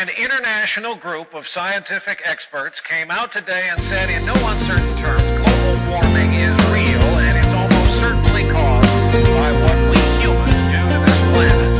an international group of scientific experts came out today and said, in no uncertain terms, global warming is real and it's almost certainly caused by what we humans do to this planet.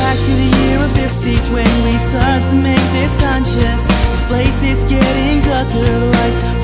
Back to the year of 50s when we start to make this conscious. This place is getting darker, the lights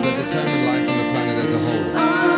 that determine life on the planet as a whole.